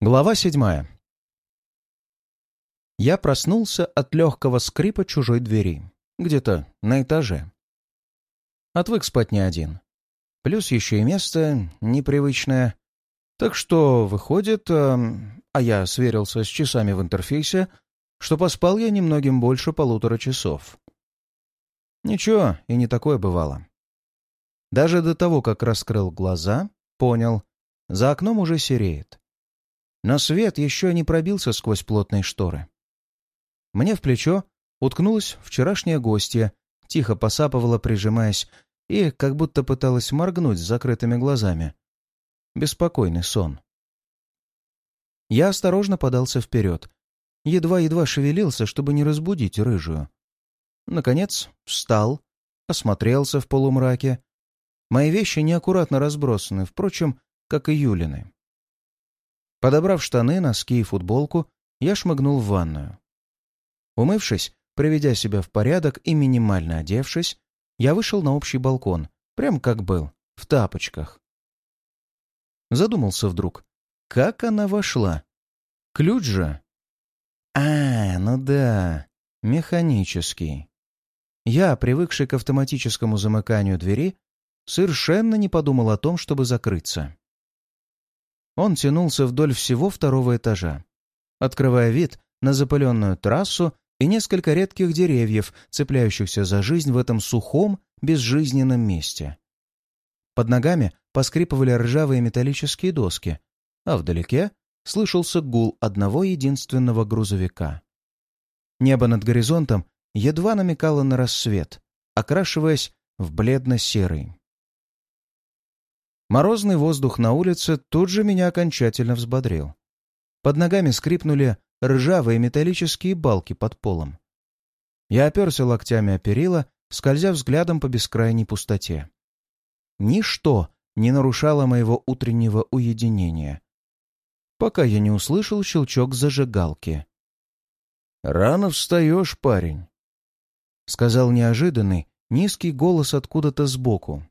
Глава седьмая. Я проснулся от легкого скрипа чужой двери, где-то на этаже. Отвык спать не один. Плюс еще и место непривычное. Так что, выходит, э, а я сверился с часами в интерфейсе, что поспал я немногим больше полутора часов. Ничего, и не такое бывало. Даже до того, как раскрыл глаза, понял, за окном уже сереет. Но свет еще не пробился сквозь плотные шторы. Мне в плечо уткнулась вчерашняя гостья, тихо посапывала, прижимаясь, и как будто пыталась моргнуть с закрытыми глазами. Беспокойный сон. Я осторожно подался вперед, едва-едва шевелился, чтобы не разбудить рыжую. Наконец встал, осмотрелся в полумраке. Мои вещи неаккуратно разбросаны, впрочем, как и Юлины. Подобрав штаны, носки и футболку, я шмыгнул в ванную. Умывшись, приведя себя в порядок и минимально одевшись, я вышел на общий балкон, прям как был, в тапочках. Задумался вдруг, как она вошла? Ключ же? А, ну да, механический. Я, привыкший к автоматическому замыканию двери, совершенно не подумал о том, чтобы закрыться. Он тянулся вдоль всего второго этажа, открывая вид на запыленную трассу и несколько редких деревьев, цепляющихся за жизнь в этом сухом, безжизненном месте. Под ногами поскрипывали ржавые металлические доски, а вдалеке слышался гул одного единственного грузовика. Небо над горизонтом едва намекало на рассвет, окрашиваясь в бледно-серый. Морозный воздух на улице тут же меня окончательно взбодрил. Под ногами скрипнули ржавые металлические балки под полом. Я оперся локтями о перила, скользя взглядом по бескрайней пустоте. Ничто не нарушало моего утреннего уединения, пока я не услышал щелчок зажигалки. «Рано встаешь, парень», — сказал неожиданный, низкий голос откуда-то сбоку.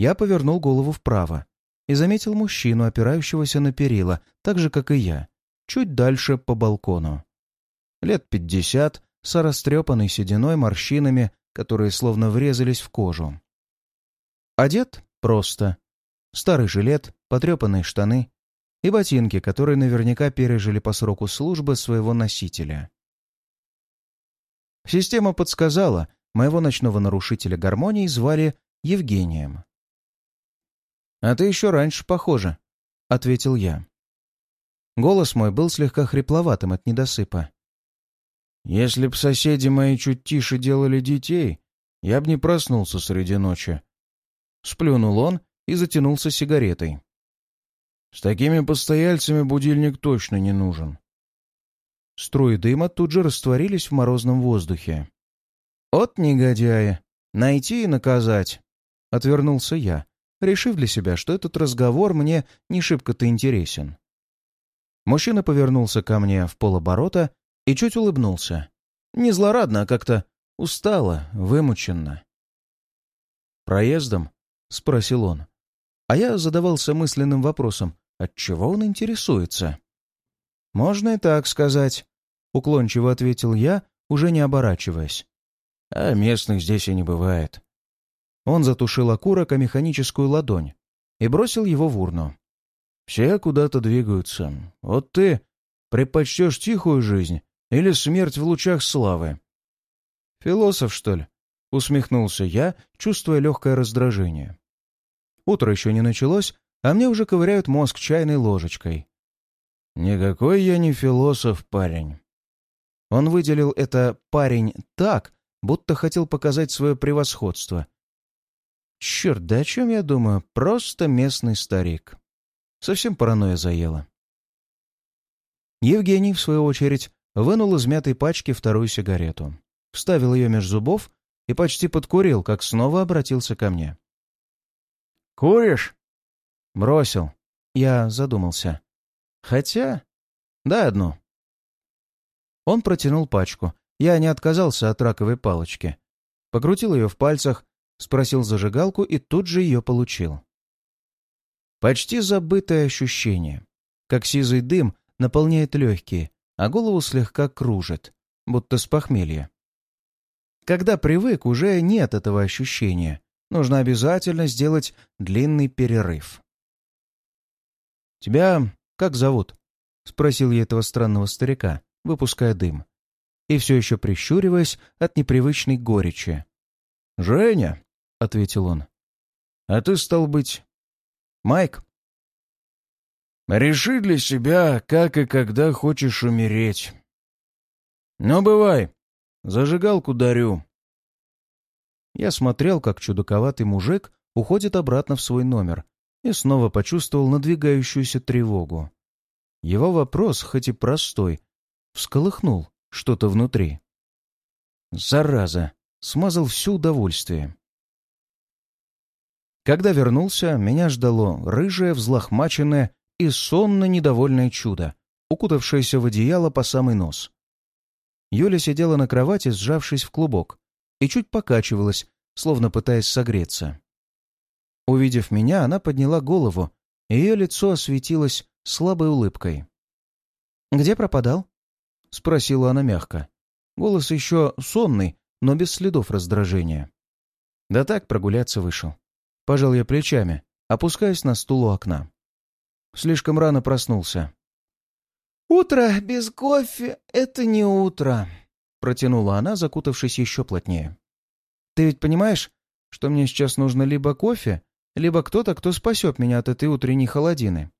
Я повернул голову вправо и заметил мужчину, опирающегося на перила, так же, как и я, чуть дальше по балкону. Лет пятьдесят, с растрепанной сединой, морщинами, которые словно врезались в кожу. Одет просто. Старый жилет, потрепанные штаны и ботинки, которые наверняка пережили по сроку службы своего носителя. Система подсказала, моего ночного нарушителя гармонии звали Евгением. «А ты еще раньше похоже», — ответил я. Голос мой был слегка хрипловатым от недосыпа. «Если б соседи мои чуть тише делали детей, я б не проснулся среди ночи». Сплюнул он и затянулся сигаретой. «С такими постояльцами будильник точно не нужен». Струи дыма тут же растворились в морозном воздухе. «От негодяи! Найти и наказать!» — отвернулся я, решив для себя, что этот разговор мне не шибко-то интересен. Мужчина повернулся ко мне в полоборота и чуть улыбнулся. Не злорадно, а как-то устало, вымученно. «Проездом?» — спросил он. А я задавался мысленным вопросом, от чего он интересуется. «Можно и так сказать», — уклончиво ответил я, уже не оборачиваясь. «А местных здесь и не бывает. Он затушил окурок о механическую ладонь и бросил его в урну. «Все куда-то двигаются. Вот ты предпочтешь тихую жизнь или смерть в лучах славы?» «Философ, что ли?» — усмехнулся я, чувствуя легкое раздражение. Утро еще не началось, а мне уже ковыряют мозг чайной ложечкой. «Никакой я не философ, парень». Он выделил это «парень» так, будто хотел показать свое превосходство, Черт, да о чем я думаю? Просто местный старик. Совсем паранойя заела. Евгений, в свою очередь, вынул из мятой пачки вторую сигарету, вставил ее меж зубов и почти подкурил, как снова обратился ко мне. «Куришь?» «Бросил». Я задумался. «Хотя...» «Дай одну». Он протянул пачку. Я не отказался от раковой палочки. Покрутил ее в пальцах, Спросил зажигалку и тут же ее получил. Почти забытое ощущение. как сизый дым наполняет легкие, а голову слегка кружит, будто с похмелья. Когда привык, уже нет этого ощущения. Нужно обязательно сделать длинный перерыв. «Тебя как зовут?» — спросил я этого странного старика, выпуская дым. И все еще прищуриваясь от непривычной горечи. «Женя», — ответил он. «А ты, стал быть, Майк?» «Реши для себя, как и когда хочешь умереть. Ну, бывай, зажигалку дарю». Я смотрел, как чудаковатый мужик уходит обратно в свой номер, и снова почувствовал надвигающуюся тревогу. Его вопрос, хоть и простой, всколыхнул что-то внутри. Зараза! Смазал все удовольствие. Когда вернулся, меня ждало рыжее, взлохмаченное и сонно недовольное чудо, укутавшееся в одеяло по самый нос. Юля сидела на кровати, сжавшись в клубок, и чуть покачивалась, словно пытаясь согреться. Увидев меня, она подняла голову, и ее лицо осветилось слабой улыбкой. «Где пропадал?» — спросила она мягко. Голос еще сонный, но без следов раздражения. Да так прогуляться вышел. Пожал я плечами, опускаясь на стул у окна. Слишком рано проснулся. «Утро без кофе — это не утро», — протянула она, закутавшись еще плотнее. «Ты ведь понимаешь, что мне сейчас нужно либо кофе, либо кто-то, кто спасет меня от этой утренней холодины?»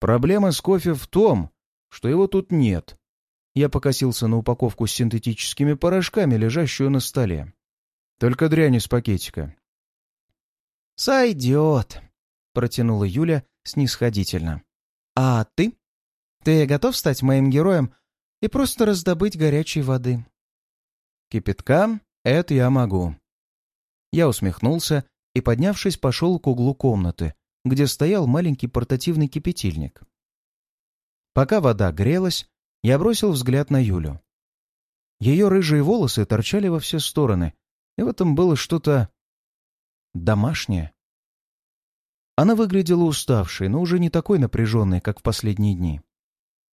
Проблема с кофе в том, что его тут нет. Я покосился на упаковку с синтетическими порошками, лежащую на столе. Только дрянь из пакетика. «Сойдет», — протянула Юля снисходительно. «А ты? Ты готов стать моим героем и просто раздобыть горячей воды?» «Кипятка — это я могу». Я усмехнулся и, поднявшись, пошел к углу комнаты, где стоял маленький портативный кипятильник. Пока вода грелась, я бросил взгляд на Юлю. Ее рыжие волосы торчали во все стороны, и в этом было что-то домашнее. Она выглядела уставшей, но уже не такой напряженной, как в последние дни.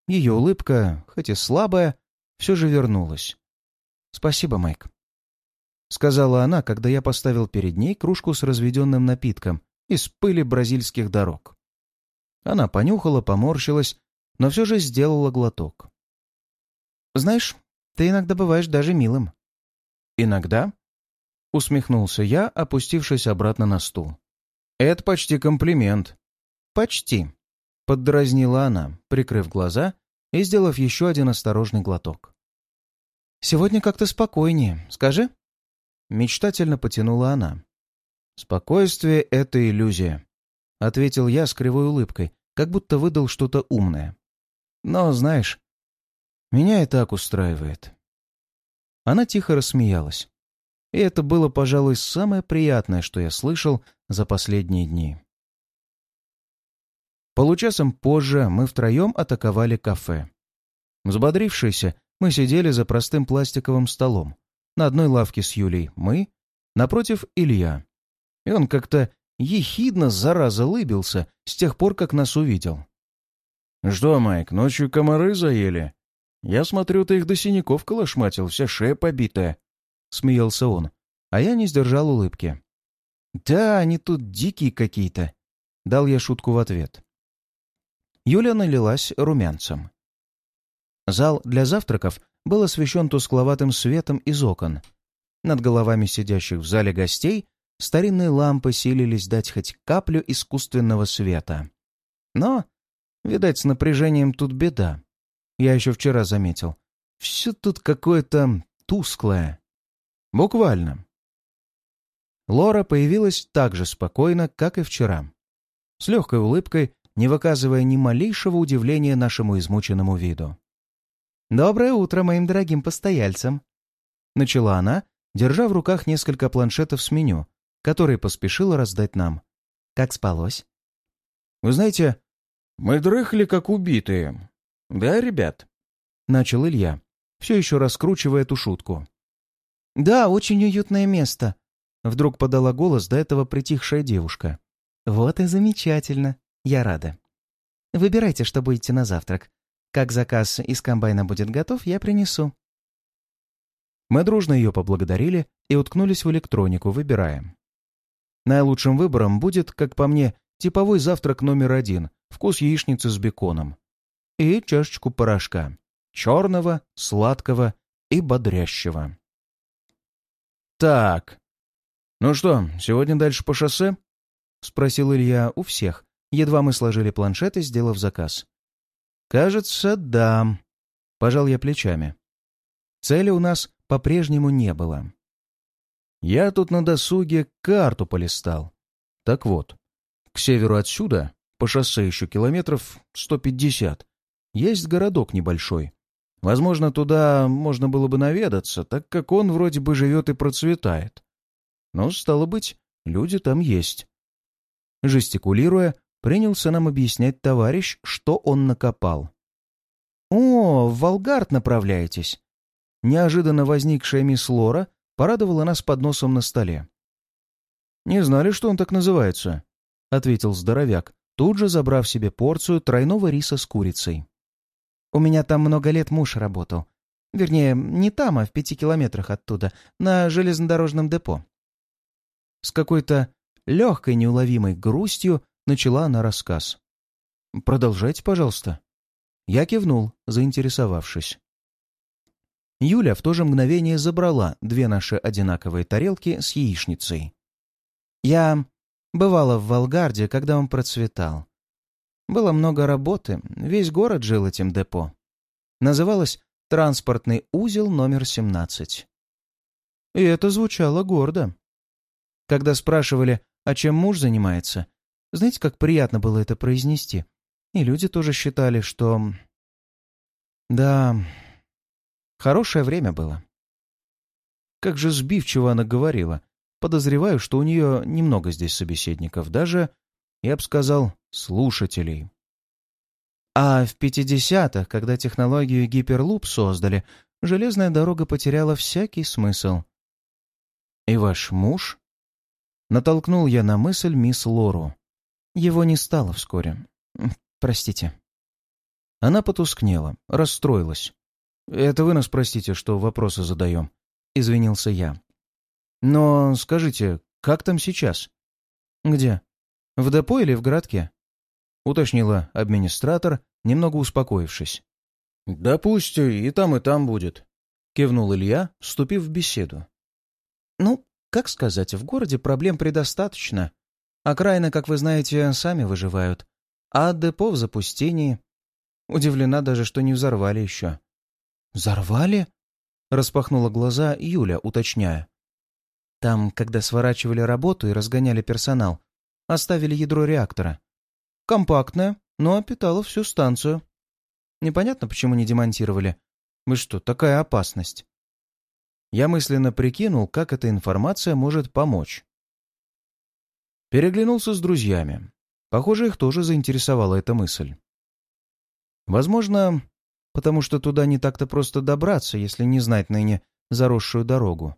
Ее улыбка, хоть и слабая, все же вернулась. «Спасибо, Майк», — сказала она, когда я поставил перед ней кружку с разведенным напитком из пыли бразильских дорог. Она понюхала, поморщилась, но все же сделала глоток. «Знаешь, ты иногда бываешь даже милым». «Иногда?» — усмехнулся я, опустившись обратно на стул. «Это почти комплимент». «Почти», — поддразнила она, прикрыв глаза и сделав еще один осторожный глоток. «Сегодня как-то спокойнее, скажи?» Мечтательно потянула она. «Спокойствие — это иллюзия», — ответил я с кривой улыбкой, как будто выдал что-то умное. «Но, знаешь, меня и так устраивает». Она тихо рассмеялась. И это было, пожалуй, самое приятное, что я слышал за последние дни. Получасом позже мы втроем атаковали кафе. Взбодрившиеся, мы сидели за простым пластиковым столом. На одной лавке с Юлей мы, напротив Илья. И он как-то ехидно, зараза, лыбился с тех пор, как нас увидел. «Что, Майк, ночью комары заели? Я смотрю, ты их до синяков колошматил, вся шея побитая», — смеялся он, а я не сдержал улыбки. «Да, они тут дикие какие-то», — дал я шутку в ответ. Юля налилась румянцем. Зал для завтраков был освещен тускловатым светом из окон. Над головами сидящих в зале гостей старинные лампы силились дать хоть каплю искусственного света. Но, видать, с напряжением тут беда. Я еще вчера заметил. Все тут какое-то тусклое. Буквально. Лора появилась так же спокойно, как и вчера. С легкой улыбкой, не выказывая ни малейшего удивления нашему измученному виду. «Доброе утро моим дорогим постояльцам!» Начала она, держа в руках несколько планшетов с меню, которые поспешила раздать нам. «Как спалось?» «Вы знаете, мы дрыхли как убитые. Да, ребят?» Начал Илья, все еще раскручивая эту шутку. «Да, очень уютное место», Вдруг подала голос до этого притихшая девушка. «Вот и замечательно. Я рада». Выбирайте, что будете на завтрак. Как заказ из комбайна будет готов, я принесу». Мы дружно ее поблагодарили и уткнулись в электронику, выбирая. Наилучшим выбором будет, как по мне, типовой завтрак номер один — вкус яичницы с беконом. И чашечку порошка. Черного, сладкого и бодрящего. «Так. Ну что, сегодня дальше по шоссе?» — спросил Илья у всех, едва мы сложили планшеты, сделав заказ. «Кажется, да», — пожал я плечами. Цели у нас по-прежнему не было. Я тут на досуге карту полистал. Так вот, к северу отсюда, по шоссе еще километров 150, есть городок небольшой. Возможно, туда можно было бы наведаться, так как он вроде бы живет и процветает. Но, стало быть, люди там есть. Жестикулируя, принялся нам объяснять товарищ, что он накопал. «О, в Волгард направляетесь!» Неожиданно возникшая мисс Лора порадовала нас подносом на столе. «Не знали, что он так называется», — ответил здоровяк, тут же забрав себе порцию тройного риса с курицей. «У меня там много лет муж работал. Вернее, не там, а в пяти километрах оттуда, на железнодорожном депо». С какой-то легкой неуловимой грустью начала она рассказ. «Продолжайте, пожалуйста». Я кивнул, заинтересовавшись. Юля в то же мгновение забрала две наши одинаковые тарелки с яичницей. Я бывала в Волгарде, когда он процветал. Было много работы, весь город жил этим депо. Называлось «Транспортный узел номер 17». И это звучало гордо. Когда спрашивали, а чем муж занимается, знаете, как приятно было это произнести. И люди тоже считали, что... Да, хорошее время было. Как же сбивчиво она говорила, Подозреваю, что у нее немного здесь собеседников, даже, я бы сказал, слушателей. А в 50-х, когда технологию гиперлуп создали, железная дорога потеряла всякий смысл. «И ваш муж?» Натолкнул я на мысль мисс Лору. Его не стало вскоре. Простите. Она потускнела, расстроилась. «Это вы нас простите, что вопросы задаем», — извинился я. Но скажите, как там сейчас? Где? В депо или в городке? Уточнила администратор, немного успокоившись. Да пусть и там, и там будет. Кивнул Илья, вступив в беседу. Ну, как сказать, в городе проблем предостаточно. Окраины, как вы знаете, сами выживают. А депо в запустении. Удивлена даже, что не взорвали еще. «Взорвали?» — распахнула глаза Юля, уточняя. Там, когда сворачивали работу и разгоняли персонал, оставили ядро реактора. Компактное, но питало всю станцию. Непонятно, почему не демонтировали. Вы что, такая опасность? Я мысленно прикинул, как эта информация может помочь. Переглянулся с друзьями. Похоже, их тоже заинтересовала эта мысль. Возможно, потому что туда не так-то просто добраться, если не знать ныне заросшую дорогу.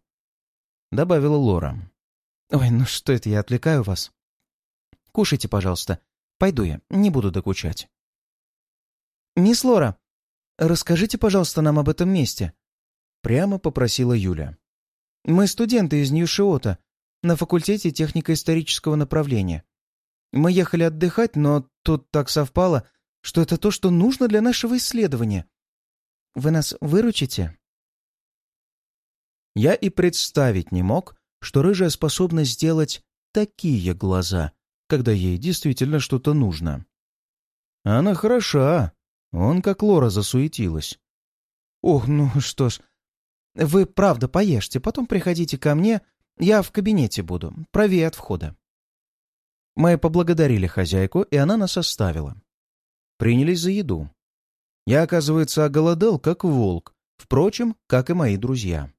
— добавила Лора. «Ой, ну что это, я отвлекаю вас? Кушайте, пожалуйста. Пойду я, не буду докучать». «Мисс Лора, расскажите, пожалуйста, нам об этом месте», — прямо попросила Юля. «Мы студенты из Нью-Шиота на факультете технико-исторического направления. Мы ехали отдыхать, но тут так совпало, что это то, что нужно для нашего исследования. Вы нас выручите?» Я и представить не мог, что рыжая способна сделать такие глаза, когда ей действительно что-то нужно. Она хороша. Он как Лора засуетилась. «Ох, ну что ж, вы правда поешьте, потом приходите ко мне, я в кабинете буду, правее от входа». Мы поблагодарили хозяйку, и она нас оставила. Принялись за еду. Я, оказывается, оголодал, как волк, впрочем, как и мои друзья.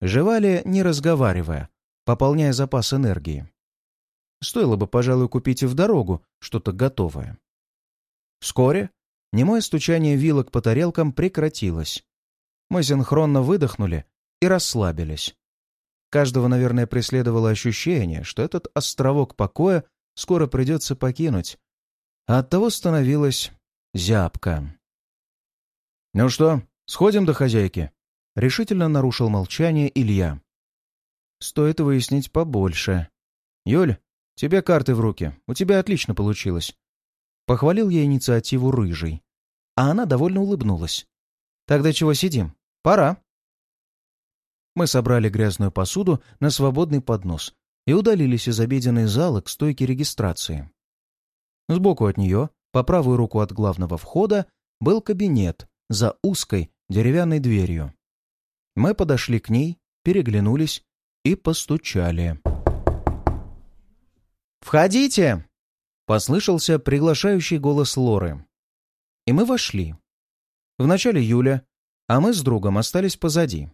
Жевали, не разговаривая, пополняя запас энергии. Стоило бы, пожалуй, купить и в дорогу что-то готовое. Вскоре немое стучание вилок по тарелкам прекратилось. Мы синхронно выдохнули и расслабились. Каждого, наверное, преследовало ощущение, что этот островок покоя скоро придется покинуть. а оттого становилась зябко. «Ну что, сходим до хозяйки?» — решительно нарушил молчание Илья. «Стоит выяснить побольше. Юль, тебе карты в руки. У тебя отлично получилось». Похвалил я инициативу рыжий. А она довольно улыбнулась. «Тогда чего сидим? Пора». Мы собрали грязную посуду на свободный поднос и удалились из обеденной залы к стойке регистрации. Сбоку от нее, по правую руку от главного входа, был кабинет за узкой деревянной дверью. Мы подошли к ней, переглянулись и постучали. «Входите!» — послышался приглашающий голос Лоры. И мы вошли. Вначале Юля, а мы с другом остались позади.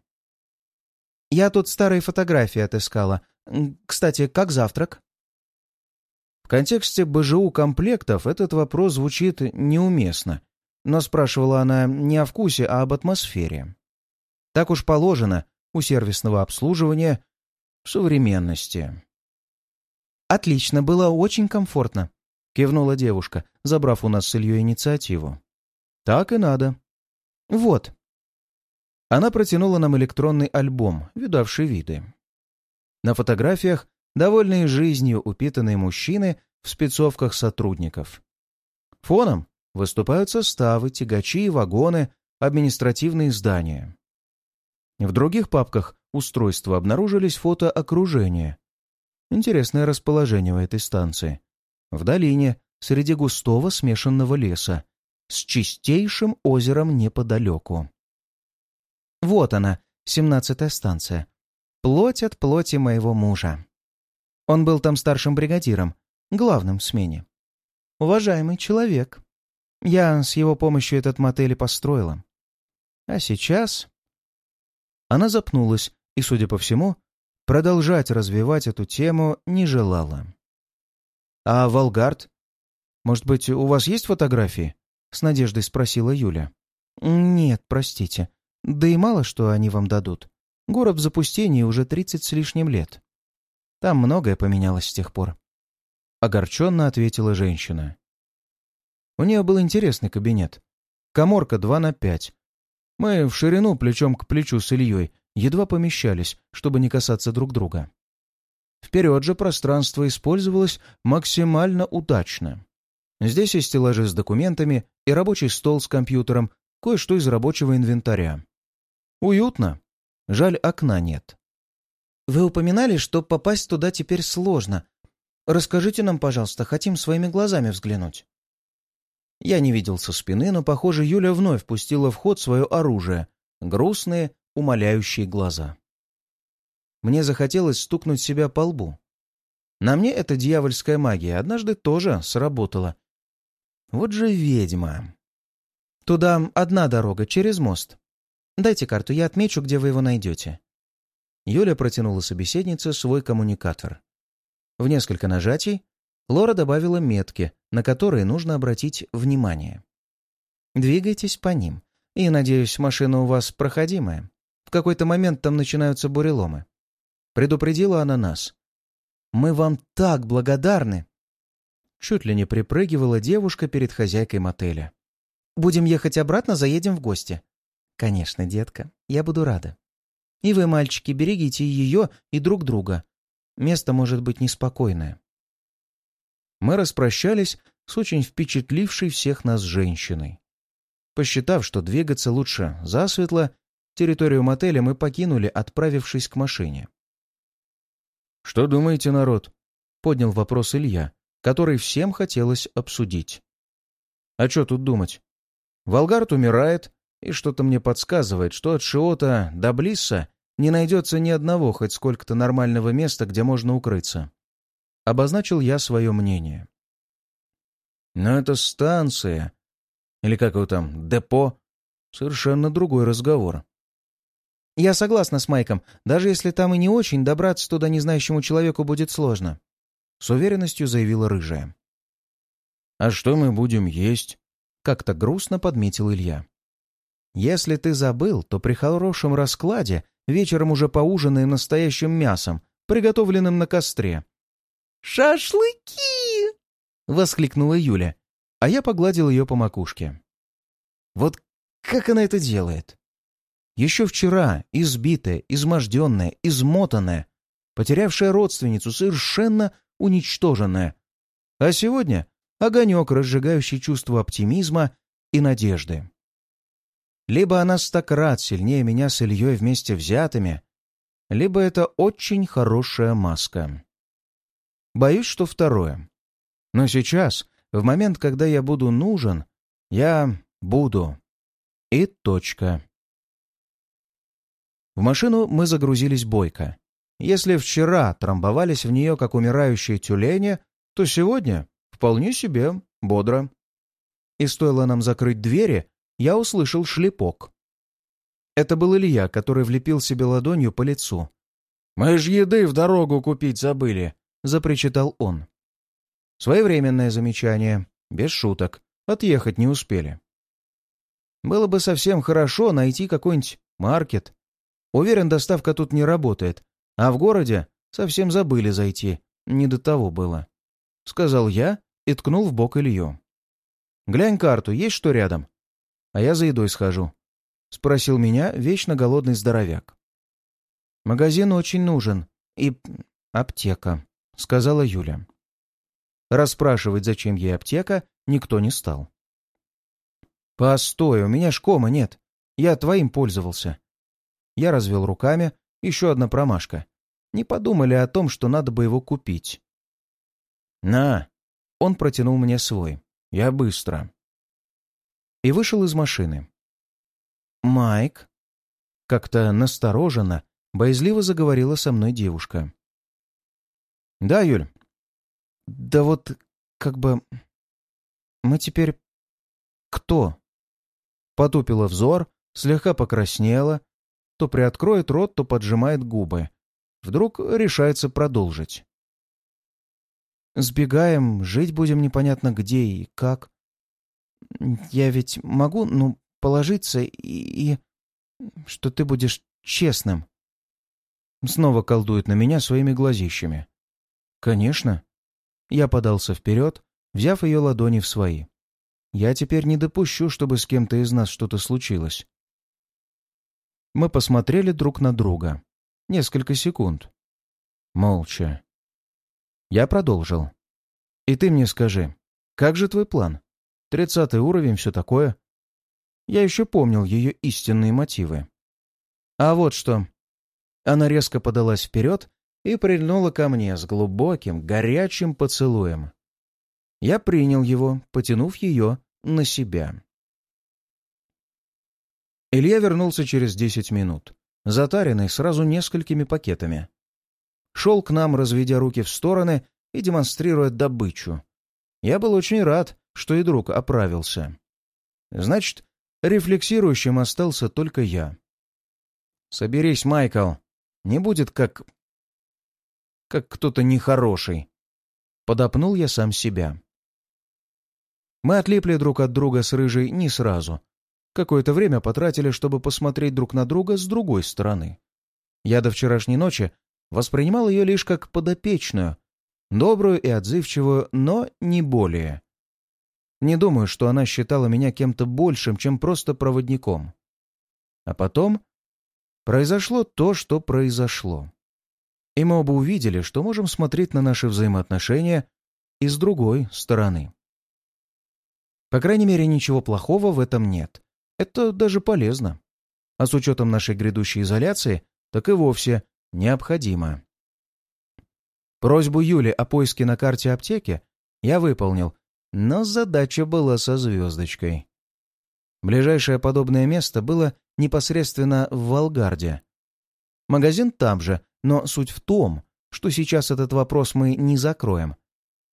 «Я тут старые фотографии отыскала. Кстати, как завтрак?» В контексте БЖУ комплектов этот вопрос звучит неуместно, но спрашивала она не о вкусе, а об атмосфере. Так уж положено у сервисного обслуживания в современности. «Отлично, было очень комфортно», — кивнула девушка, забрав у нас с Ильей инициативу. «Так и надо». «Вот». Она протянула нам электронный альбом, видавший виды. На фотографиях довольные жизнью упитанные мужчины в спецовках сотрудников. Фоном выступают составы, тягачи вагоны, административные здания. В других папках устройства обнаружились фото окружения. Интересное расположение у этой станции. В долине, среди густого смешанного леса, с чистейшим озером неподалеку. Вот она, семнадцатая станция. Плоть от плоти моего мужа. Он был там старшим бригадиром, главным в смене. Уважаемый человек. Я с его помощью этот мотель и построила. А сейчас... Она запнулась и, судя по всему, продолжать развивать эту тему не желала. «А Волгард? Может быть, у вас есть фотографии?» — с надеждой спросила Юля. «Нет, простите. Да и мало что они вам дадут. Город в запустении уже тридцать с лишним лет. Там многое поменялось с тех пор. Огорченно ответила женщина. У нее был интересный кабинет. Коморка 2 на 5. Мы в ширину плечом к плечу с Ильей едва помещались, чтобы не касаться друг друга. Вперед же пространство использовалось максимально удачно. Здесь есть стеллажи с документами и рабочий стол с компьютером, кое-что из рабочего инвентаря. Уютно. Жаль, окна нет. «Вы упоминали, что попасть туда теперь сложно. Расскажите нам, пожалуйста, хотим своими глазами взглянуть». Я не видел со спины, но, похоже, Юля вновь пустила в ход свое оружие — грустные, умоляющие глаза. Мне захотелось стукнуть себя по лбу. На мне эта дьявольская магия однажды тоже сработала. Вот же ведьма. Туда одна дорога, через мост. Дайте карту, я отмечу, где вы его найдете. Юля протянула собеседнице свой коммуникатор. В несколько нажатий Лора добавила метки, на которые нужно обратить внимание. Двигайтесь по ним. И, надеюсь, машина у вас проходимая. В какой-то момент там начинаются буреломы. Предупредила она нас. Мы вам так благодарны. Чуть ли не припрыгивала девушка перед хозяйкой мотеля. Будем ехать обратно, заедем в гости. Конечно, детка, я буду рада. И вы, мальчики, берегите ее и друг друга. Место может быть неспокойное. Мы распрощались с очень впечатлившей всех нас женщиной. Посчитав, что двигаться лучше засветло, территорию мотеля мы покинули, отправившись к машине. «Что думаете, народ?» — поднял вопрос Илья, который всем хотелось обсудить. «А что тут думать? Волгард умирает, и что-то мне подсказывает, что от Шиота до Блисса не найдется ни одного хоть сколько-то нормального места, где можно укрыться. Обозначил я свое мнение. Но это станция, или как его там, депо, совершенно другой разговор. Я согласна с Майком, даже если там и не очень, добраться туда незнающему человеку будет сложно. С уверенностью заявила рыжая. «А что мы будем есть?» — как-то грустно подметил Илья. «Если ты забыл, то при хорошем раскладе вечером уже поужинаем настоящим мясом, приготовленным на костре». «Шашлыки!» — воскликнула Юля. а я погладил ее по макушке. Вот как она это делает? Еще вчера избитая, изможденная, измотанная, потерявшая родственницу, совершенно уничтоженная. А сегодня огонек, разжигающий чувство оптимизма и надежды. Либо она стократ сильнее меня с Ильей вместе взятыми, либо это очень хорошая маска. Боюсь, что второе. Но сейчас, в момент, когда я буду нужен, я буду. И точка. В машину мы загрузились бойко. Если вчера трамбовались в нее, как умирающие тюлени, то сегодня вполне себе бодро. И стоило нам закрыть двери, я услышал шлепок. Это был Илья, который влепил себе ладонью по лицу. «Мы ж еды в дорогу купить забыли», — запричитал он. Своевременное замечание, без шуток, отъехать не успели. Было бы совсем хорошо найти какой-нибудь маркет. Уверен, доставка тут не работает, а в городе совсем забыли зайти, не до того было. Сказал я и ткнул в бок Илью. «Глянь карту, есть что рядом?» «А я за едой схожу», — спросил меня вечно голодный здоровяк. «Магазин очень нужен. И аптека», — сказала Юля. Расспрашивать, зачем ей аптека, никто не стал. «Постой, у меня шкома нет. Я твоим пользовался». Я развел руками, еще одна промашка. Не подумали о том, что надо бы его купить. «На!» Он протянул мне свой. «Я быстро». И вышел из машины. «Майк?» Как-то настороженно, боязливо заговорила со мной девушка. «Да, Юль?» «Да вот, как бы... Мы теперь... Кто?» Потупила взор, слегка покраснела, то приоткроет рот, то поджимает губы. Вдруг решается продолжить. Сбегаем, жить будем непонятно где и как. Я ведь могу, ну, положиться и... и... что ты будешь честным. Снова колдует на меня своими глазищами. Конечно. Я подался вперед, взяв ее ладони в свои. Я теперь не допущу, чтобы с кем-то из нас что-то случилось. Мы посмотрели друг на друга. Несколько секунд. Молча. Я продолжил. «И ты мне скажи, как же твой план? Тридцатый уровень, все такое?» Я еще помнил ее истинные мотивы. «А вот что». Она резко подалась вперед и прильнула ко мне с глубоким, горячим поцелуем. Я принял его, потянув ее на себя. Илья вернулся через десять минут, затаренный сразу несколькими пакетами шел к нам, разведя руки в стороны и демонстрируя добычу. Я был очень рад, что и друг оправился. Значит, рефлексирующим остался только я. «Соберись, Майкл. Не будет как... как кто-то нехороший». Подопнул я сам себя. Мы отлипли друг от друга с Рыжей не сразу. Какое-то время потратили, чтобы посмотреть друг на друга с другой стороны. Я до вчерашней ночи воспринимал ее лишь как подопечную, добрую и отзывчивую, но не более. Не думаю, что она считала меня кем-то большим, чем просто проводником. А потом произошло то, что произошло. И мы оба увидели, что можем смотреть на наши взаимоотношения и с другой стороны. По крайней мере, ничего плохого в этом нет. Это даже полезно. А с учетом нашей грядущей изоляции, так и вовсе необходимо. Просьбу Юли о поиске на карте аптеки я выполнил, но задача была со звездочкой. Ближайшее подобное место было непосредственно в Волгарде. Магазин там же, но суть в том, что сейчас этот вопрос мы не закроем.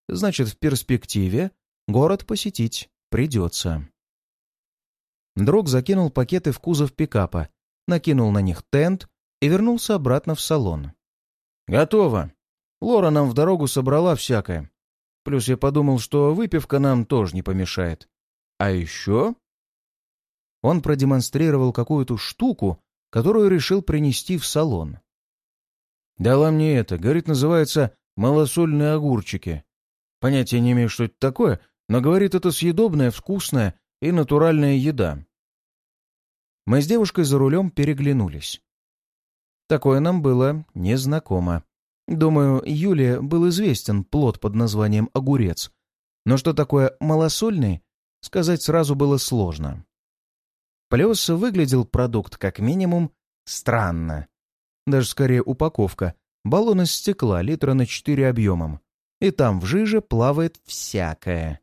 Значит, в перспективе город посетить придется. Друг закинул пакеты в кузов пикапа, накинул на них тент и вернулся обратно в салон. «Готово. Лора нам в дорогу собрала всякое. Плюс я подумал, что выпивка нам тоже не помешает. А еще...» Он продемонстрировал какую-то штуку, которую решил принести в салон. «Дала мне это. Говорит, называется малосольные огурчики. Понятия не имею, что это такое, но говорит, это съедобная, вкусная и натуральная еда. Мы с девушкой за рулем переглянулись. Такое нам было незнакомо. Думаю, Юле был известен плод под названием огурец, но что такое малосольный, сказать сразу было сложно. Плюс выглядел продукт как минимум странно. Даже скорее упаковка. Баллон из стекла, литра на 4 объемом. И там в жиже плавает всякое.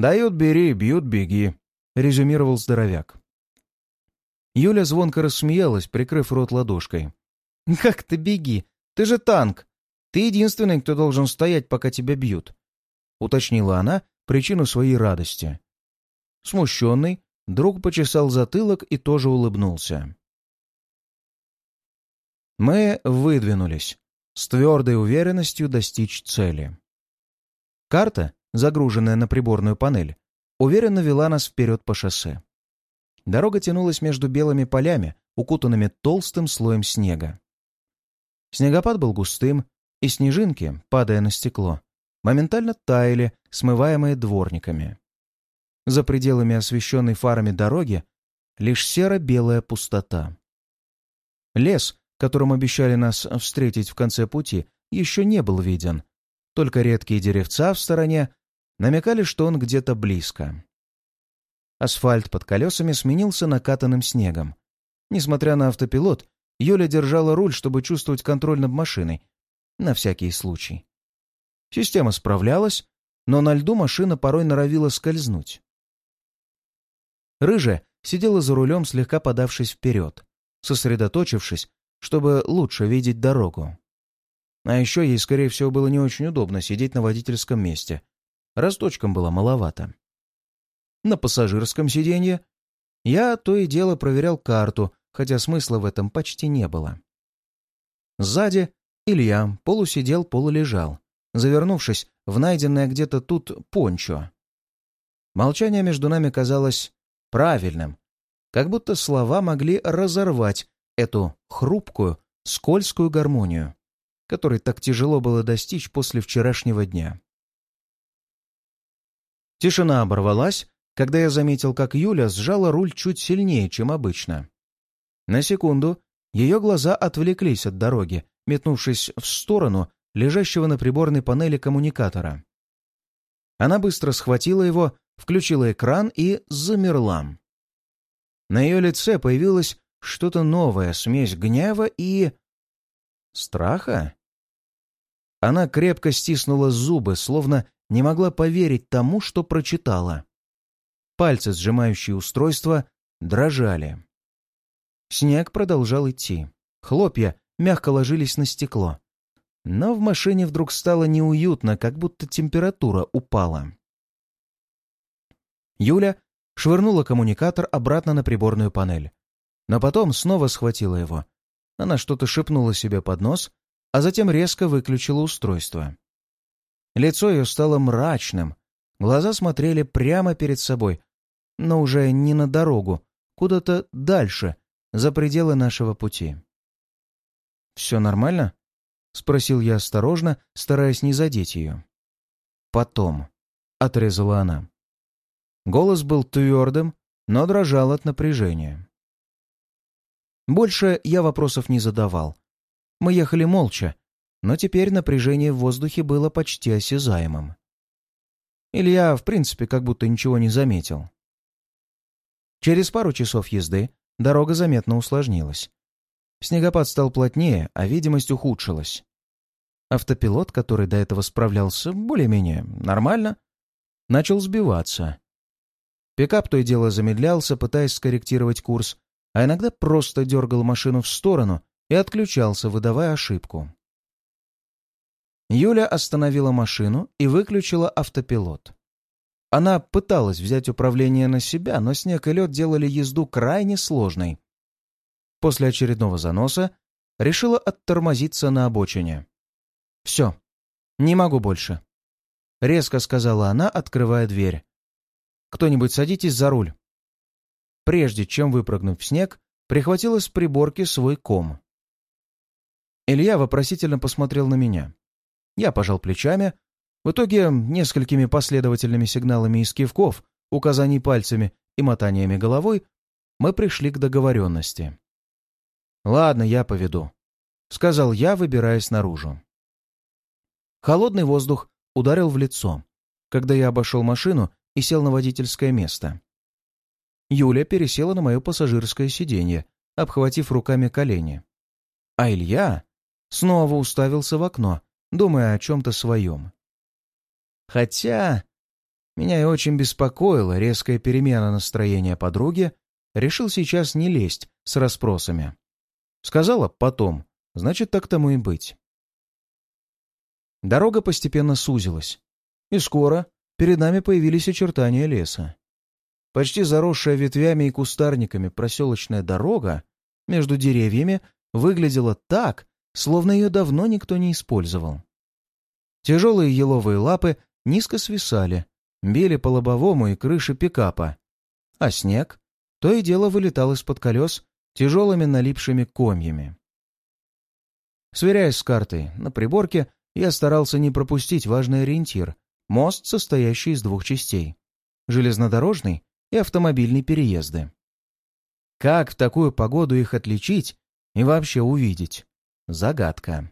«Дают — бери, бьют — беги», — резюмировал здоровяк. Юля звонко рассмеялась, прикрыв рот ладошкой. «Как ты беги? Ты же танк! Ты единственный, кто должен стоять, пока тебя бьют!» Уточнила она причину своей радости. Смущенный, друг почесал затылок и тоже улыбнулся. Мы выдвинулись, с твердой уверенностью достичь цели. Карта, загруженная на приборную панель, уверенно вела нас вперед по шоссе. Дорога тянулась между белыми полями, укутанными толстым слоем снега. Снегопад был густым, и снежинки, падая на стекло, моментально таяли, смываемые дворниками. За пределами освещенной фарами дороги лишь серо-белая пустота. Лес, которым обещали нас встретить в конце пути, еще не был виден. Только редкие деревца в стороне намекали, что он где-то близко. Асфальт под колесами сменился накатанным снегом. Несмотря на автопилот, Юля держала руль, чтобы чувствовать контроль над машиной. На всякий случай. Система справлялась, но на льду машина порой норовила скользнуть. Рыжая сидела за рулем, слегка подавшись вперед, сосредоточившись, чтобы лучше видеть дорогу. А еще ей, скорее всего, было не очень удобно сидеть на водительском месте. Росточком было маловато на пассажирском сиденье. Я то и дело проверял карту, хотя смысла в этом почти не было. Сзади Илья полусидел, полулежал, завернувшись в найденное где-то тут пончо. Молчание между нами казалось правильным, как будто слова могли разорвать эту хрупкую, скользкую гармонию, которой так тяжело было достичь после вчерашнего дня. Тишина оборвалась, когда я заметил, как Юля сжала руль чуть сильнее, чем обычно. На секунду ее глаза отвлеклись от дороги, метнувшись в сторону лежащего на приборной панели коммуникатора. Она быстро схватила его, включила экран и замерла. На ее лице появилось что-то новое, смесь гнева и... страха? Она крепко стиснула зубы, словно не могла поверить тому, что прочитала. Пальцы, сжимающие устройство, дрожали. Снег продолжал идти. Хлопья мягко ложились на стекло. Но в машине вдруг стало неуютно, как будто температура упала. Юля швырнула коммуникатор обратно на приборную панель. Но потом снова схватила его. Она что-то шепнула себе под нос, а затем резко выключила устройство. Лицо ее стало мрачным, глаза смотрели прямо перед собой, но уже не на дорогу, куда-то дальше, за пределы нашего пути. «Все нормально?» — спросил я осторожно, стараясь не задеть ее. «Потом», — отрезала она. Голос был твердым, но дрожал от напряжения. Больше я вопросов не задавал. Мы ехали молча, но теперь напряжение в воздухе было почти осязаемым. Илья, в принципе, как будто ничего не заметил. Через пару часов езды дорога заметно усложнилась. Снегопад стал плотнее, а видимость ухудшилась. Автопилот, который до этого справлялся более-менее нормально, начал сбиваться. Пикап то и дело замедлялся, пытаясь скорректировать курс, а иногда просто дергал машину в сторону и отключался, выдавая ошибку. Юля остановила машину и выключила автопилот. Она пыталась взять управление на себя, но снег и лед делали езду крайне сложной. После очередного заноса решила оттормозиться на обочине. «Все, не могу больше», — резко сказала она, открывая дверь. «Кто-нибудь садитесь за руль». Прежде чем выпрыгнуть в снег, прихватила с приборки свой ком. Илья вопросительно посмотрел на меня. Я пожал плечами, В итоге, несколькими последовательными сигналами из кивков, указаний пальцами и мотаниями головой, мы пришли к договоренности. «Ладно, я поведу», — сказал я, выбираясь наружу. Холодный воздух ударил в лицо, когда я обошел машину и сел на водительское место. Юля пересела на мое пассажирское сиденье, обхватив руками колени. А Илья снова уставился в окно, думая о чем-то своем. Хотя меня и очень беспокоила резкая перемена настроения подруги, решил сейчас не лезть с расспросами. Сказала потом, значит, так тому и быть. Дорога постепенно сузилась, и скоро перед нами появились очертания леса. Почти заросшая ветвями и кустарниками проселочная дорога между деревьями выглядела так, словно ее давно никто не использовал. Тяжелые еловые лапы низко свисали, били по лобовому и крыше пикапа, а снег то и дело вылетал из-под колес тяжелыми налипшими комьями. Сверяясь с картой на приборке, я старался не пропустить важный ориентир — мост, состоящий из двух частей — железнодорожный и автомобильный переезды. Как в такую погоду их отличить и вообще увидеть? Загадка.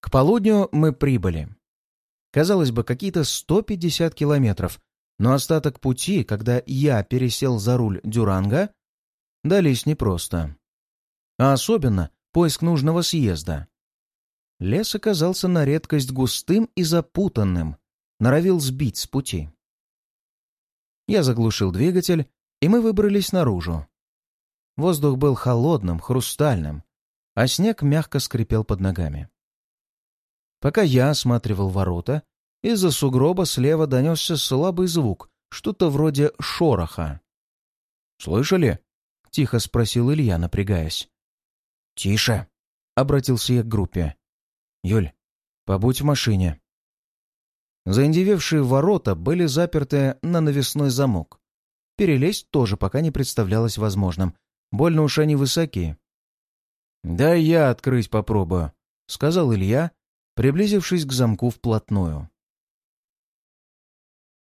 К полудню мы прибыли. Казалось бы, какие-то 150 километров, но остаток пути, когда я пересел за руль Дюранга, дались непросто. А особенно поиск нужного съезда. Лес оказался на редкость густым и запутанным, норовил сбить с пути. Я заглушил двигатель, и мы выбрались наружу. Воздух был холодным, хрустальным, а снег мягко скрипел под ногами. Пока я осматривал ворота, из-за сугроба слева донесся слабый звук, что-то вроде шороха. «Слышали?» — тихо спросил Илья, напрягаясь. «Тише!» — обратился я к группе. «Юль, побудь в машине». Заиндевевшие ворота были заперты на навесной замок. Перелезть тоже пока не представлялось возможным. Больно уж они высоки. «Да я открыть попробую», — сказал Илья, приблизившись к замку вплотную.